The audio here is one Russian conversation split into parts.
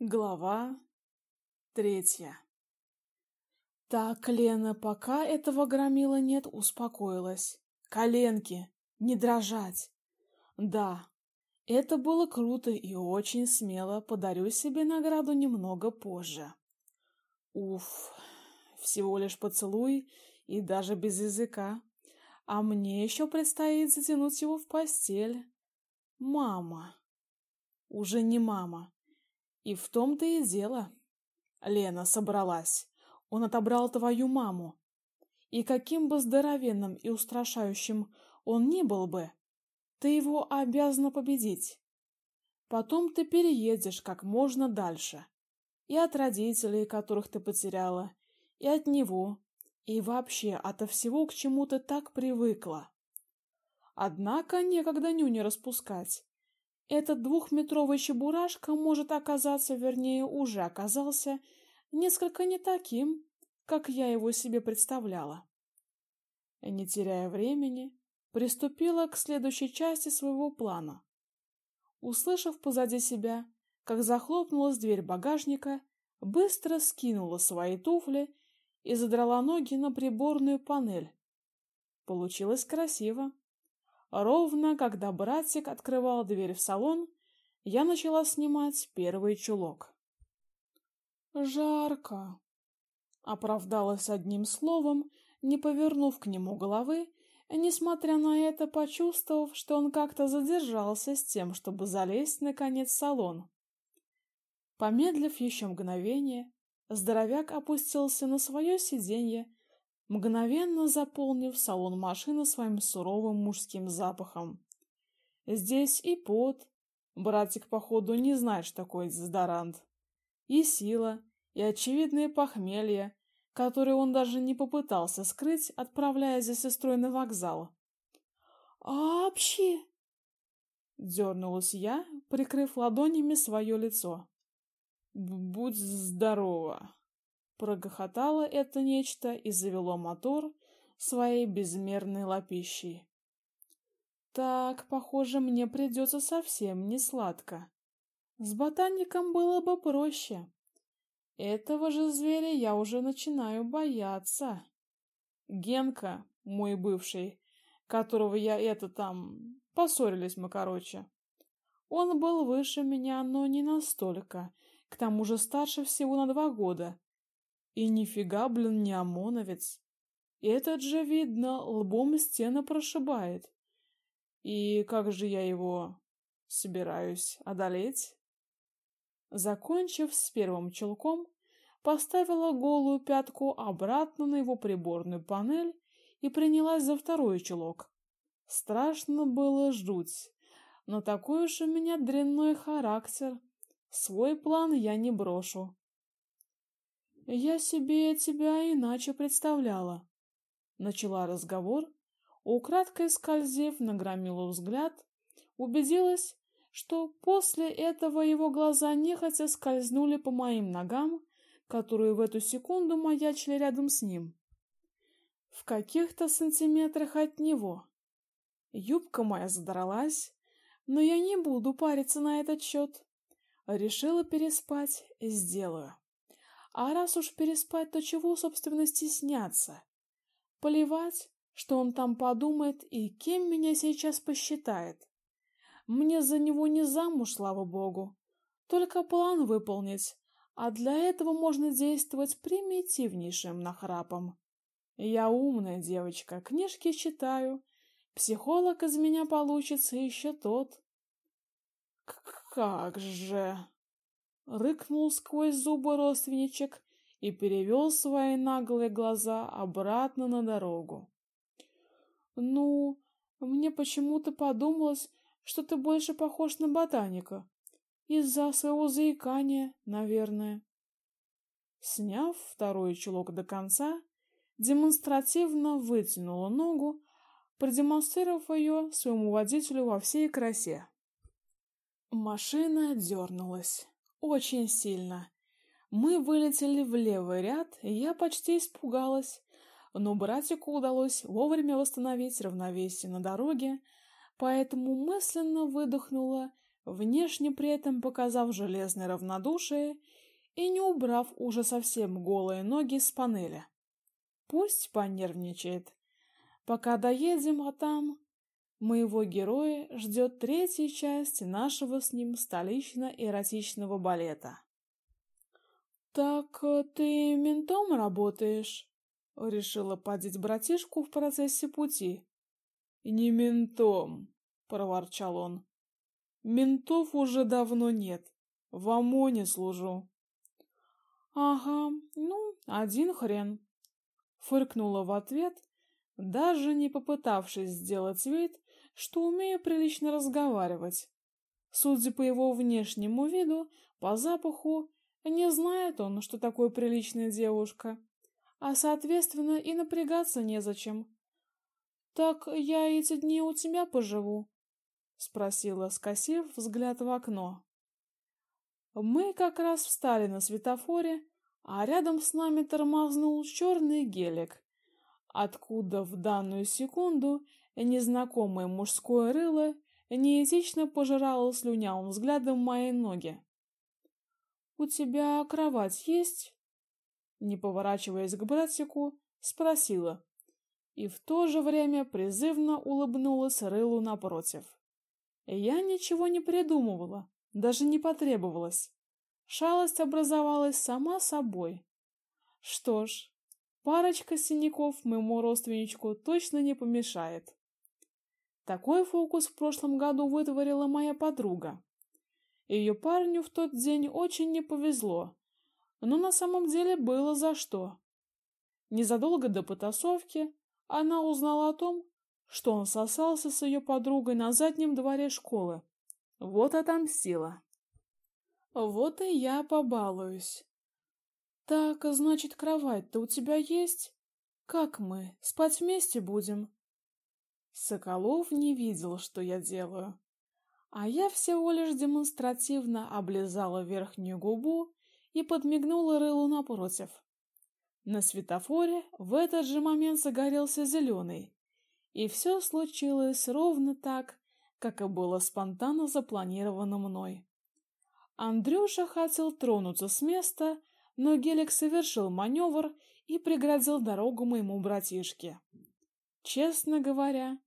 Глава третья Так, Лена, пока этого громила нет, успокоилась. Коленки, не дрожать. Да, это было круто и очень смело, подарю себе награду немного позже. Уф, всего лишь поцелуй и даже без языка. А мне еще предстоит затянуть его в постель. Мама. Уже не мама. И в том-то и дело. Лена собралась. Он отобрал твою маму. И каким бы здоровенным и устрашающим он ни был бы, ты его обязана победить. Потом ты переедешь как можно дальше. И от родителей, которых ты потеряла, и от него, и вообще ото всего, к чему ты так привыкла. Однако некогда нюни распускать. Этот двухметровый чебурашка может оказаться, вернее, уже оказался несколько не таким, как я его себе представляла. Не теряя времени, приступила к следующей части своего плана. Услышав позади себя, как захлопнулась дверь багажника, быстро скинула свои туфли и задрала ноги на приборную панель. Получилось красиво. Ровно когда братик открывал дверь в салон, я начала снимать первый чулок. Жарко, оправдалась одним словом, не повернув к нему головы, несмотря на это, почувствовав, что он как-то задержался с тем, чтобы залезть наконец в салон. Помедлив еще мгновение, здоровяк опустился на свое сиденье мгновенно заполнив салон машины своим суровым мужским запахом. Здесь и пот, братик походу не знает, что такое дезодорант, и сила, и очевидное похмелье, которое он даже не попытался скрыть, отправляясь за сестрой на вокзал. «Апчи!» — дернулась я, прикрыв ладонями свое лицо. «Будь здорова!» Прогохотало это нечто и завело мотор своей безмерной лапищей. Так, похоже, мне придется совсем не сладко. С ботаником было бы проще. Этого же зверя я уже начинаю бояться. Генка, мой бывший, которого я это там поссорились мы, короче. Он был выше меня, но не настолько. К тому же старше всего на два года. И нифига, блин, не ОМОНовец. Этот же, видно, лбом стены прошибает. И как же я его собираюсь одолеть? Закончив с первым чулком, поставила голую пятку обратно на его приборную панель и принялась за второй чулок. Страшно было жуть, но такой уж у меня дрянной характер. Свой план я не брошу. Я себе тебя иначе представляла, начала разговор, украдкой скользив на громилу взгляд, убедилась, что после этого его глаза нехотя скользнули по моим ногам, которые в эту секунду маячили рядом с ним. В каких-то сантиметрах от него. Юбка моя задралась, но я не буду париться на этот счет. Решила переспать, сделаю. А раз уж переспать, то чего, собственно, стесняться? Поливать, что он там подумает и кем меня сейчас посчитает. Мне за него не замуж, слава богу. Только план выполнить, а для этого можно действовать примитивнейшим нахрапом. Я умная девочка, книжки читаю. Психолог из меня получится еще тот. Как же рыкнул сквозь зубы родственничек и перевел свои наглые глаза обратно на дорогу. Ну, мне почему-то подумалось, что ты больше похож на ботаника. Из-за своего заикания, наверное. Сняв второй чулок до конца, демонстративно вытянула ногу, продемонстрировав ее своему водителю во всей красе. Машина дернулась. Очень сильно. Мы вылетели в левый ряд, и я почти испугалась, но братику удалось вовремя восстановить равновесие на дороге, поэтому мысленно выдохнула, внешне при этом показав железное равнодушие и не убрав уже совсем голые ноги с панели. Пусть понервничает. Пока доедем, а там моего героя ждет третья часть нашего с ним столично-эротичного балета. Так э, ты ментом работаешь? решила подеть братишку в процессе пути. Не ментом, проворчал он. Ментов уже давно нет. В ОМОНе служу. Ага, ну, один хрен. Фыркнула в ответ, даже не попытавшись сделать вид, что умею прилично разговаривать. Судя по его внешнему виду, по запаху, не знает он, что такое приличная девушка, а, соответственно, и напрягаться незачем. Так я эти дни у тебя поживу, спросила, скосив взгляд в окно. Мы как раз встали на светофоре, а рядом с нами тормознул черный гелик, откуда в данную секунду незнакомое мужское рыло неэтично пожирало слюнявым взглядом мои ноги. У тебя кровать есть? Не поворачиваясь к братику, спросила. И в то же время призывно улыбнулась рылу напротив. Я ничего не придумывала, даже не потребовалось. Шалость образовалась сама собой. Что ж, парочка синяков моему родственничку точно не помешает. Такой фокус в прошлом году вытворила моя подруга. Ее парню в тот день очень не повезло, но на самом деле было за что. Незадолго до потасовки она узнала о том, что он сосался с ее подругой на заднем дворе школы. Вот отомстила. Вот и я побалуюсь. Так, значит, кровать-то у тебя есть? Как мы, спать вместе будем? Соколов не видел, что я делаю. А я всего лишь демонстративно облизала верхнюю губу и подмигнула рылу напротив. На светофоре в этот же момент загорелся зеленый, и все случилось ровно так, как и было спонтанно запланировано мной. Андрюша хотел тронуться с места, но Гелик совершил маневр и преградил дорогу моему братишке. Честно говоря,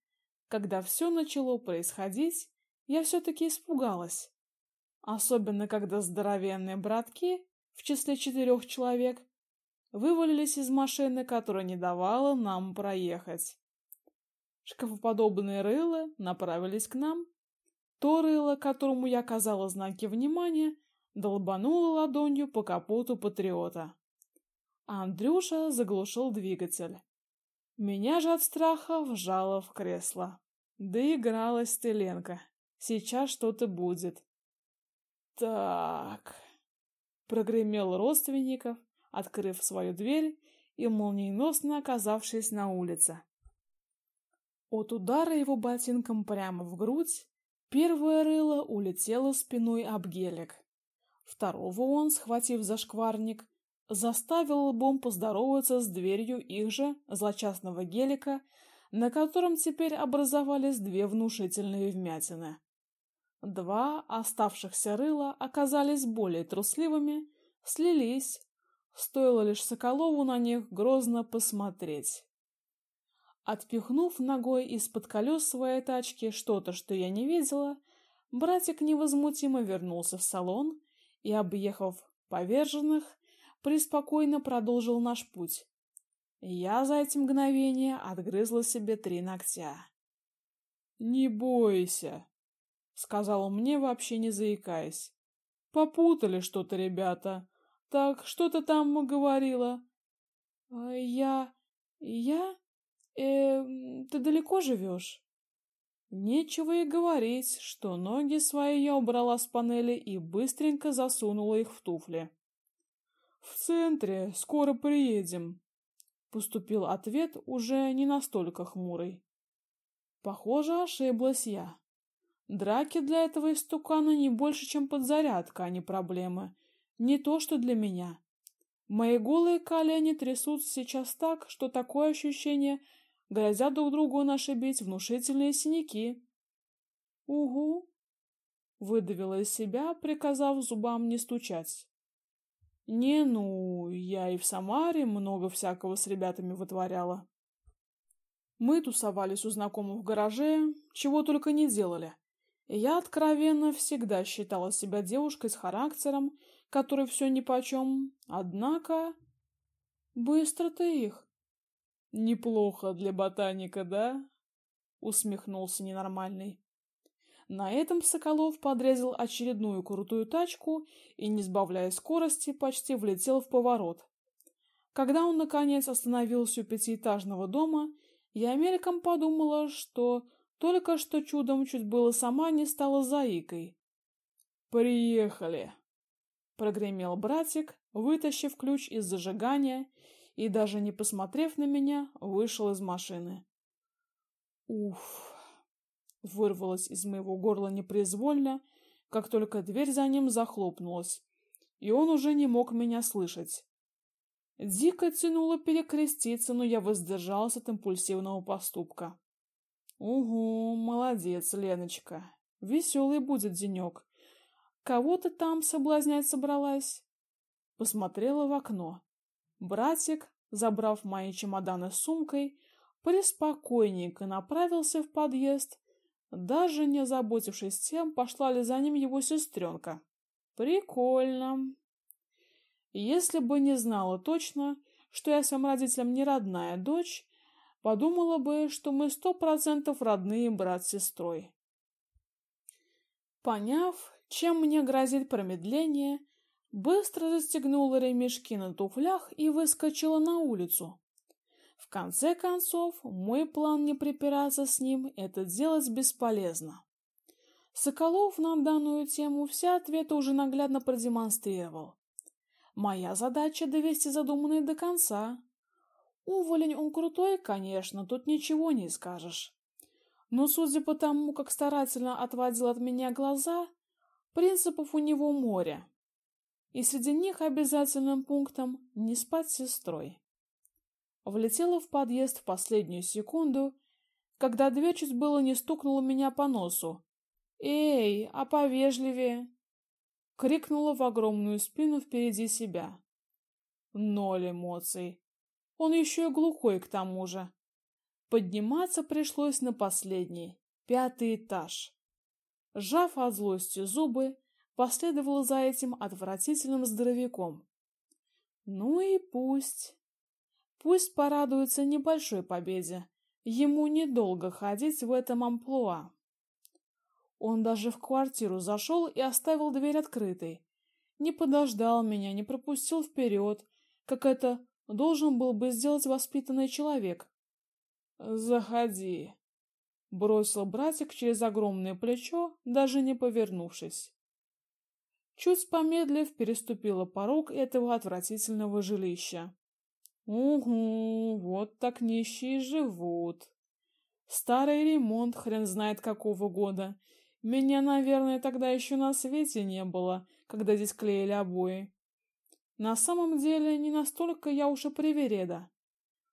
когда все начало происходить, я все-таки испугалась. Особенно, когда здоровенные братки, в числе четырех человек, вывалились из машины, которая не давала нам проехать. Шкафоподобные рыла направились к нам. То рыло, которому я оказала знаки внимания, долбануло ладонью по капоту патриота. А Андрюша заглушил двигатель. Меня же от страха вжало в кресло. Доигралась Теленка. Сейчас что-то будет. Так, прогремел родственников, открыв свою дверь и молниеносно оказавшись на улице. От удара его ботинком прямо в грудь первое рыло улетело спиной об гелик. Второго он, схватив за шкварник, заставил лбом поздороваться с дверью их же злочастного гелика, на котором теперь образовались две внушительные вмятины. Два оставшихся рыла оказались более трусливыми, слились, стоило лишь Соколову на них грозно посмотреть. Отпихнув ногой из-под колес своей тачки что-то, что я не видела, братик невозмутимо вернулся в салон и, объехав поверженных, преспокойно продолжил наш путь. Я за эти мгновения отгрызла себе три ногтя. «Не бойся», сказал он мне, вообще не заикаясь. Попутали что-то, ребята. Так, что ты там говорила? А я я э ты далеко живешь?» Нечего и говорить, что ноги свои я убрала с панели и быстренько засунула их в туфли. В центре, скоро приедем, поступил ответ уже не настолько хмурый. Похоже, ошиблась я. Драки для этого истукана не больше, чем подзарядка, а не проблемы. Не то, что для меня. Мои голые колени трясутся сейчас так, что такое ощущение грозят друг другу нашибить внушительные синяки. Угу. выдавила из себя, приказав зубам не стучать. Не, ну, я и в Самаре много всякого с ребятами вытворяла. Мы тусовались у знакомых в гараже, чего только не делали. Я откровенно всегда считала себя девушкой с характером, который все нипочем, однако... Быстро ты их. Неплохо для ботаника, да? Усмехнулся ненормальный. На этом Соколов подрезал очередную крутую тачку и, не сбавляя скорости, почти влетел в поворот. Когда он, наконец, остановился у пятиэтажного дома, я мельком подумала, что только что чудом чуть было сама не стала заикой. «Приехали!» — прогремел братик, вытащив ключ из зажигания и, даже не посмотрев на меня, вышел из машины. «Уф!» Вырвалось из моего горла непроизвольно, как только дверь за ним захлопнулась, и он уже не мог меня слышать. Дико тянуло перекреститься, но я воздержалась от импульсивного поступка. Угу, молодец, Леночка. Веселый будет денек. Кого ты там соблазнять собралась? Посмотрела в окно. Братик, забрав мои чемоданы с сумкой, преспокойненько направился в подъезд, даже не озаботившись тем, пошла ли за ним его сестренка. Прикольно. Если бы не знала точно, что я своим родителям не родная дочь, подумала бы, что мы сто процентов родные брат с сестрой. Поняв, чем мне грозит промедление, быстро застегнула ремешки на туфлях и выскочила на улицу. Конце концов, мой план не припираться с ним это делать бесполезно. Соколов на данную тему все ответы уже наглядно продемонстрировал. Моя задача довести задуманное до конца. Уволень он крутой, конечно, тут ничего не скажешь. Но судя по тому, как старательно отводил от меня глаза, принципов у него море. И среди них обязательным пунктом не спать с сестрой. Влетела в подъезд в последнюю секунду, когда дверь чуть было не стукнула меня по носу. «Эй, а повежливее!» Крикнула в огромную спину впереди себя. Ноль эмоций. Он еще и глухой к тому же. Подниматься пришлось на последний, пятый этаж. Сжав от злости зубы, последовала за этим отвратительным здоровяком. Ну и пусть. Пусть порадуется небольшой победе. Ему недолго ходить в этом амплуа. Он даже в квартиру зашел и оставил дверь открытой. Не подождал меня, не пропустил вперед, как это должен был бы сделать воспитанный человек. Заходи, бросил братик через огромное плечо, даже не повернувшись. Чуть помедлив, переступила порог этого отвратительного жилища. Угу, вот так нищие живут. Старый ремонт, хрен знает какого года. Меня, наверное, тогда еще на свете не было, когда здесь клеили обои. На самом деле, не настолько я уж и привереда.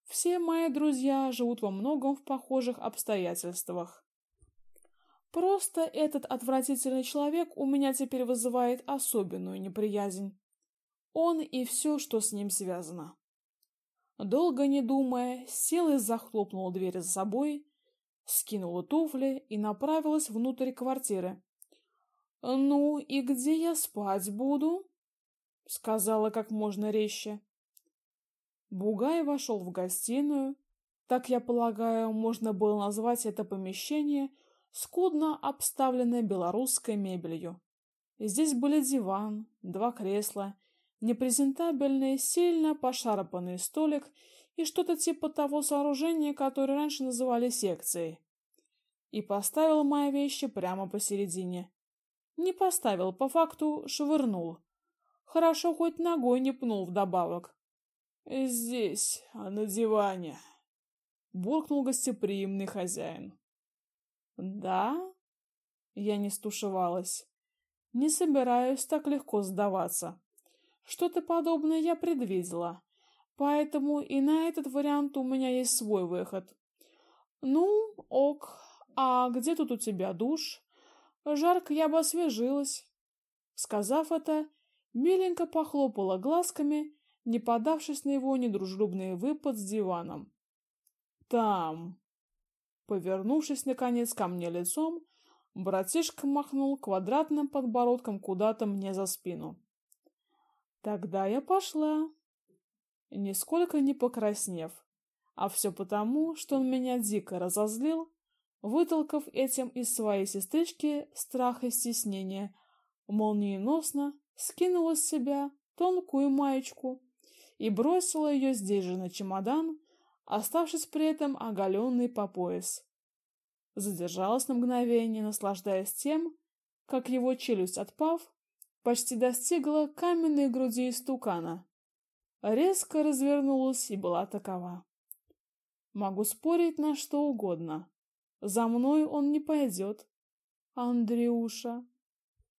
Все мои друзья живут во многом в похожих обстоятельствах. Просто этот отвратительный человек у меня теперь вызывает особенную неприязнь. Он и все, что с ним связано. Долго не думая, села и захлопнула дверь за собой, скинула туфли и направилась внутрь квартиры. «Ну и где я спать буду?» — сказала как можно резче. Бугай вошел в гостиную. Так, я полагаю, можно было назвать это помещение, скудно обставленное белорусской мебелью. Здесь были диван, два кресла непрезентабельный, сильно пошарпанный столик и что-то типа того сооружения, которое раньше называли секцией. И поставил мои вещи прямо посередине. Не поставил, по факту швырнул. Хорошо хоть ногой не пнул вдобавок. Здесь, а на диване, буркнул гостеприимный хозяин. Да? Я не стушевалась. Не собираюсь так легко сдаваться. Что-то подобное я предвидела, поэтому и на этот вариант у меня есть свой выход. Ну, ок, а где тут у тебя душ? жарко я бы освежилась. Сказав это, миленько похлопала глазками, не подавшись на его недружелюбный выпад с диваном. Там. Повернувшись наконец ко мне лицом, братишка махнул квадратным подбородком куда-то мне за спину. Тогда я пошла, нисколько не покраснев, а все потому, что он меня дико разозлил, вытолкав этим из своей сестрички страх и стеснение, молниеносно скинула с себя тонкую маечку и бросила ее здесь же на чемодан, оставшись при этом оголенной по пояс. Задержалась на мгновение, наслаждаясь тем, как его челюсть, отпав, почти достигла каменной груди истукана. Резко развернулась и была такова. Могу спорить на что угодно. За мной он не пойдет. Андрюша,